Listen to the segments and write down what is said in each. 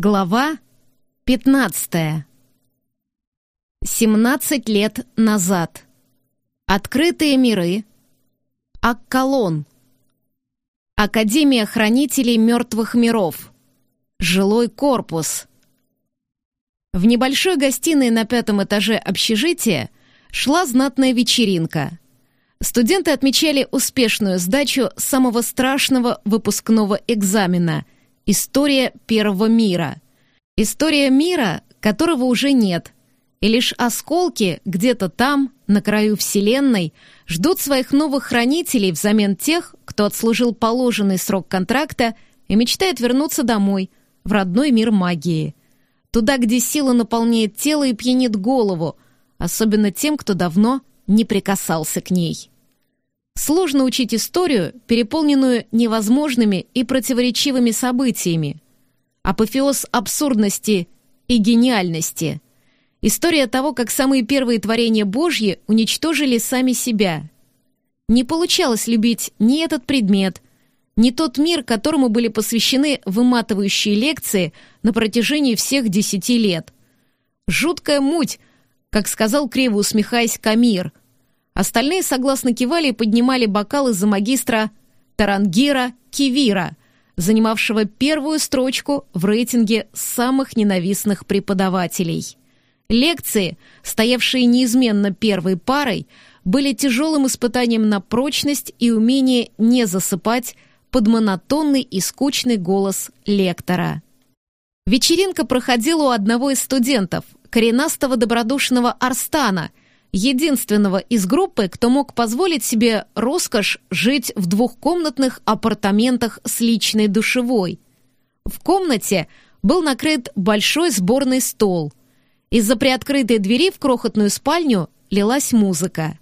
Глава 15. 17 лет назад. Открытые миры. Аккалон. Академия хранителей мертвых миров. Жилой корпус. В небольшой гостиной на пятом этаже общежития шла знатная вечеринка. Студенты отмечали успешную сдачу самого страшного выпускного экзамена — История первого мира. История мира, которого уже нет. И лишь осколки где-то там, на краю Вселенной, ждут своих новых хранителей взамен тех, кто отслужил положенный срок контракта и мечтает вернуться домой, в родной мир магии. Туда, где сила наполняет тело и пьянит голову, особенно тем, кто давно не прикасался к ней. Сложно учить историю, переполненную невозможными и противоречивыми событиями. Апофеоз абсурдности и гениальности. История того, как самые первые творения Божьи уничтожили сами себя. Не получалось любить ни этот предмет, ни тот мир, которому были посвящены выматывающие лекции на протяжении всех десяти лет. Жуткая муть, как сказал криво усмехаясь Камир — Остальные согласно кивали и поднимали бокалы за магистра Тарангира Кивира, занимавшего первую строчку в рейтинге самых ненавистных преподавателей. Лекции, стоявшие неизменно первой парой, были тяжелым испытанием на прочность и умение не засыпать под монотонный и скучный голос лектора. Вечеринка проходила у одного из студентов, коренастого добродушного Арстана – единственного из группы, кто мог позволить себе роскошь жить в двухкомнатных апартаментах с личной душевой. В комнате был накрыт большой сборный стол. Из-за приоткрытой двери в крохотную спальню лилась музыка.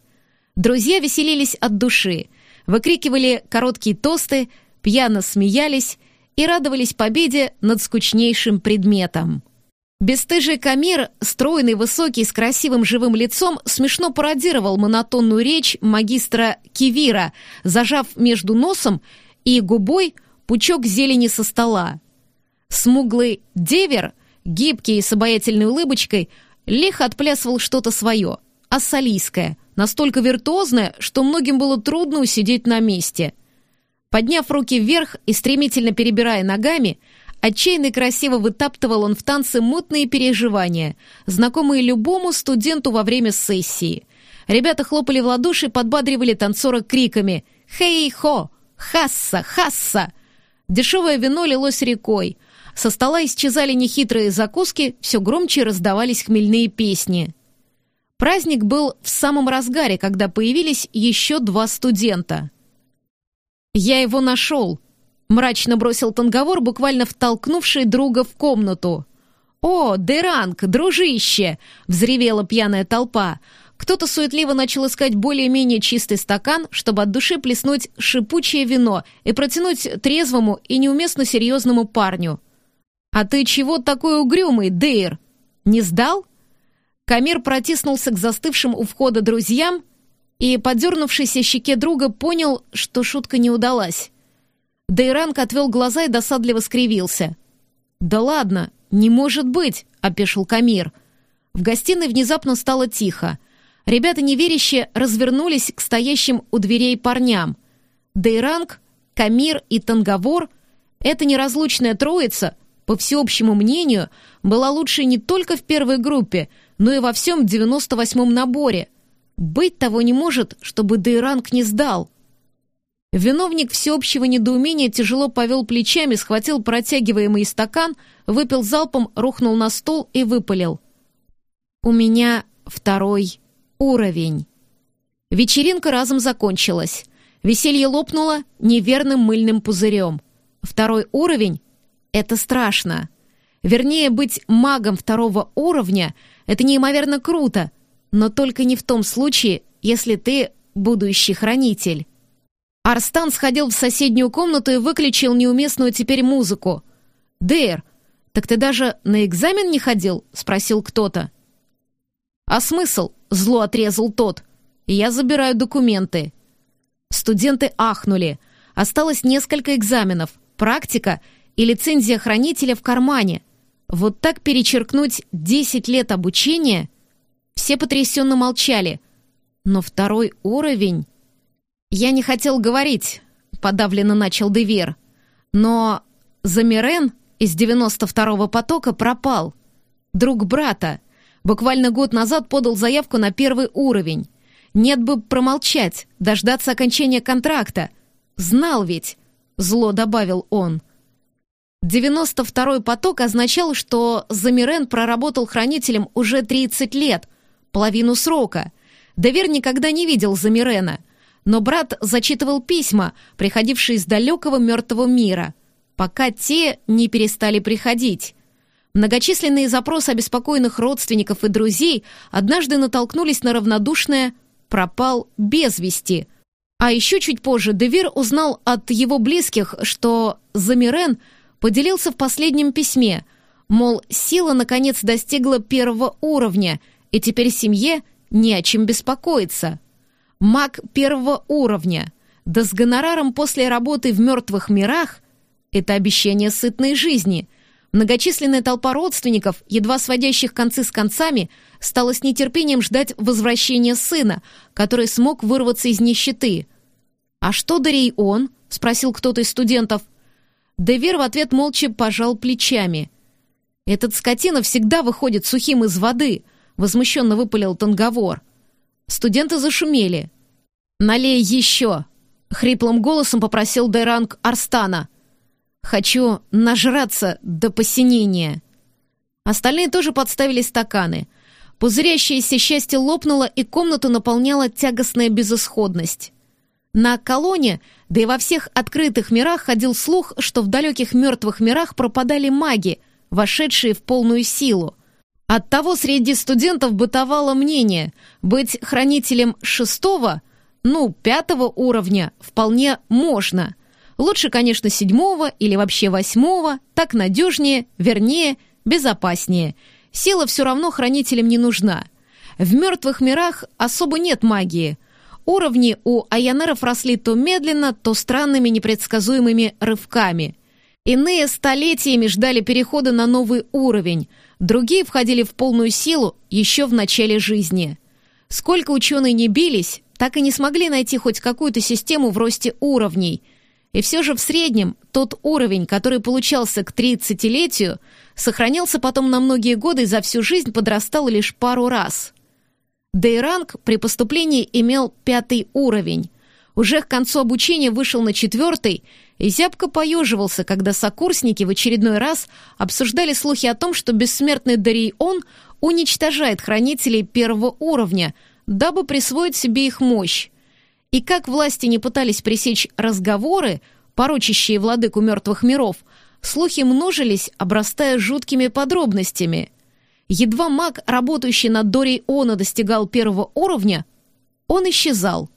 Друзья веселились от души, выкрикивали короткие тосты, пьяно смеялись и радовались победе над скучнейшим предметом. Бестыжий Камир, стройный, высокий, с красивым живым лицом, смешно пародировал монотонную речь магистра Кивира, зажав между носом и губой пучок зелени со стола. Смуглый девер, гибкий и с обаятельной улыбочкой, лихо отплясывал что-то свое, ассалийское, настолько виртуозное, что многим было трудно усидеть на месте. Подняв руки вверх и стремительно перебирая ногами, Отчаянно и красиво вытаптывал он в танце мутные переживания, знакомые любому студенту во время сессии. Ребята хлопали в ладоши и подбадривали танцора криками «Хей-хо! Хасса! Хасса!». Дешевое вино лилось рекой. Со стола исчезали нехитрые закуски, все громче раздавались хмельные песни. Праздник был в самом разгаре, когда появились еще два студента. «Я его нашел», Мрачно бросил Танговор, буквально втолкнувший друга в комнату. «О, Деранг, дружище!» — взревела пьяная толпа. Кто-то суетливо начал искать более-менее чистый стакан, чтобы от души плеснуть шипучее вино и протянуть трезвому и неуместно серьезному парню. «А ты чего такой угрюмый, Дейр? Не сдал?» Камир протиснулся к застывшим у входа друзьям и, подернувшейся щеке друга, понял, что шутка не удалась. Дейранг отвел глаза и досадливо скривился. «Да ладно, не может быть!» — опешил Камир. В гостиной внезапно стало тихо. Ребята неверяще развернулись к стоящим у дверей парням. Дейранг, Камир и Танговор — эта неразлучная троица, по всеобщему мнению, была лучшей не только в первой группе, но и во всем 98-м наборе. Быть того не может, чтобы Дейранг не сдал — Виновник всеобщего недоумения тяжело повел плечами, схватил протягиваемый стакан, выпил залпом, рухнул на стол и выпалил. «У меня второй уровень». Вечеринка разом закончилась. Веселье лопнуло неверным мыльным пузырем. Второй уровень — это страшно. Вернее, быть магом второго уровня — это неимоверно круто, но только не в том случае, если ты будущий хранитель. Арстан сходил в соседнюю комнату и выключил неуместную теперь музыку. «Дейр, так ты даже на экзамен не ходил?» — спросил кто-то. «А смысл?» — зло отрезал тот. «Я забираю документы». Студенты ахнули. Осталось несколько экзаменов, практика и лицензия хранителя в кармане. Вот так перечеркнуть 10 лет обучения? Все потрясенно молчали. Но второй уровень... Я не хотел говорить, подавленно начал Девер. Но Замирен из 92-го потока пропал. Друг брата. Буквально год назад подал заявку на первый уровень. Нет бы промолчать, дождаться окончания контракта. Знал ведь, зло добавил он. 92-й поток означал, что Замирен проработал хранителем уже 30 лет, половину срока. Девер никогда не видел Замирена, но брат зачитывал письма, приходившие из далекого мертвого мира, пока те не перестали приходить. Многочисленные запросы обеспокоенных родственников и друзей однажды натолкнулись на равнодушное «пропал без вести», а еще чуть позже Девир узнал от его близких, что Замирен поделился в последнем письме, мол, сила наконец достигла первого уровня, и теперь семье не о чем беспокоиться. Маг первого уровня, да с гонораром после работы в мертвых мирах — это обещание сытной жизни. Многочисленная толпа родственников, едва сводящих концы с концами, стала с нетерпением ждать возвращения сына, который смог вырваться из нищеты. «А что Дарей он?» — спросил кто-то из студентов. Девер в ответ молча пожал плечами. «Этот скотина всегда выходит сухим из воды», — возмущенно выпалил Танговор. Студенты зашумели. «Налей еще!» — хриплым голосом попросил Дайранг Арстана. «Хочу нажраться до посинения». Остальные тоже подставили стаканы. Пузырящееся счастье лопнуло, и комнату наполняла тягостная безысходность. На колоне, да и во всех открытых мирах ходил слух, что в далеких мертвых мирах пропадали маги, вошедшие в полную силу. Оттого среди студентов бытовало мнение, быть хранителем шестого, ну, пятого уровня вполне можно. Лучше, конечно, седьмого или вообще восьмого, так надежнее, вернее, безопаснее. Сила все равно хранителям не нужна. В мертвых мирах особо нет магии. Уровни у айонеров росли то медленно, то странными непредсказуемыми рывками. Иные столетиями ждали перехода на новый уровень – Другие входили в полную силу еще в начале жизни. Сколько ученые не бились, так и не смогли найти хоть какую-то систему в росте уровней. И все же в среднем тот уровень, который получался к 30-летию, сохранялся потом на многие годы и за всю жизнь подрастал лишь пару раз. Дейранг при поступлении имел пятый уровень. Уже к концу обучения вышел на четвертый и зябко поеживался, когда сокурсники в очередной раз обсуждали слухи о том, что бессмертный Дарион уничтожает хранителей первого уровня, дабы присвоить себе их мощь. И как власти не пытались пресечь разговоры, порочащие владыку мертвых миров, слухи множились, обрастая жуткими подробностями. Едва маг, работающий над Дорей Она, достигал первого уровня, он исчезал.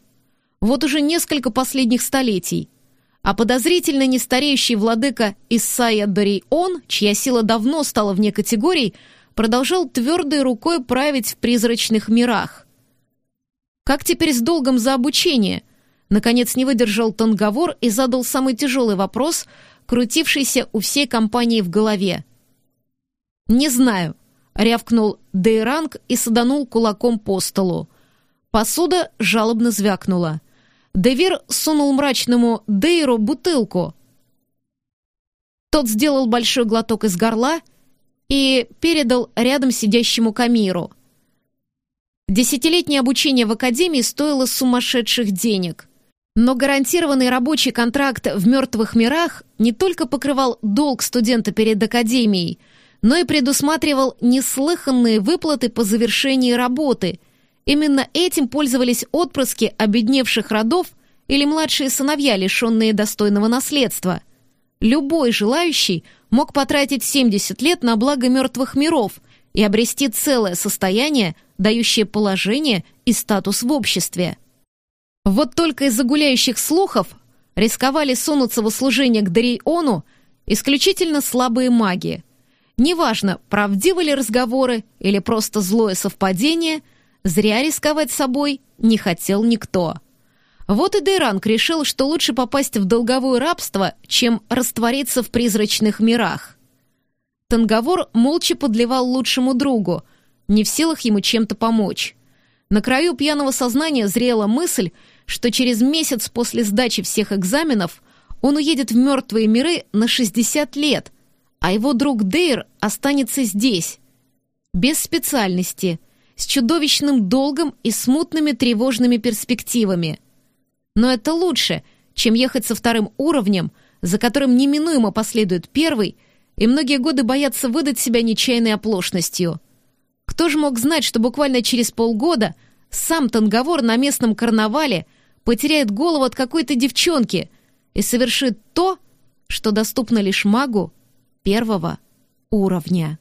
Вот уже несколько последних столетий – а подозрительно нестареющий владыка Исайя Дорион, чья сила давно стала вне категорий, продолжал твердой рукой править в призрачных мирах. Как теперь с долгом за обучение? Наконец не выдержал Танговор и задал самый тяжелый вопрос, крутившийся у всей компании в голове. «Не знаю», — рявкнул Дейранг и саданул кулаком по столу. Посуда жалобно звякнула. Девир сунул мрачному Дейру бутылку. Тот сделал большой глоток из горла и передал рядом сидящему Камиру. Десятилетнее обучение в академии стоило сумасшедших денег. Но гарантированный рабочий контракт в мертвых мирах не только покрывал долг студента перед академией, но и предусматривал неслыханные выплаты по завершении работы – Именно этим пользовались отпрыски обедневших родов или младшие сыновья, лишенные достойного наследства. Любой желающий мог потратить 70 лет на благо мертвых миров и обрести целое состояние, дающее положение и статус в обществе. Вот только из-за гуляющих слухов рисковали сунуться в услужение к Дариону исключительно слабые маги. Неважно, правдивы ли разговоры или просто злое совпадение – Зря рисковать собой не хотел никто. Вот и Дейранг решил, что лучше попасть в долговое рабство, чем раствориться в призрачных мирах. Танговор молча подливал лучшему другу, не в силах ему чем-то помочь. На краю пьяного сознания зрела мысль, что через месяц после сдачи всех экзаменов он уедет в мертвые миры на 60 лет, а его друг Дейр останется здесь, без специальности, с чудовищным долгом и смутными тревожными перспективами. Но это лучше, чем ехать со вторым уровнем, за которым неминуемо последует первый, и многие годы боятся выдать себя нечаянной оплошностью. Кто же мог знать, что буквально через полгода сам Танговор на местном карнавале потеряет голову от какой-то девчонки и совершит то, что доступно лишь магу первого уровня.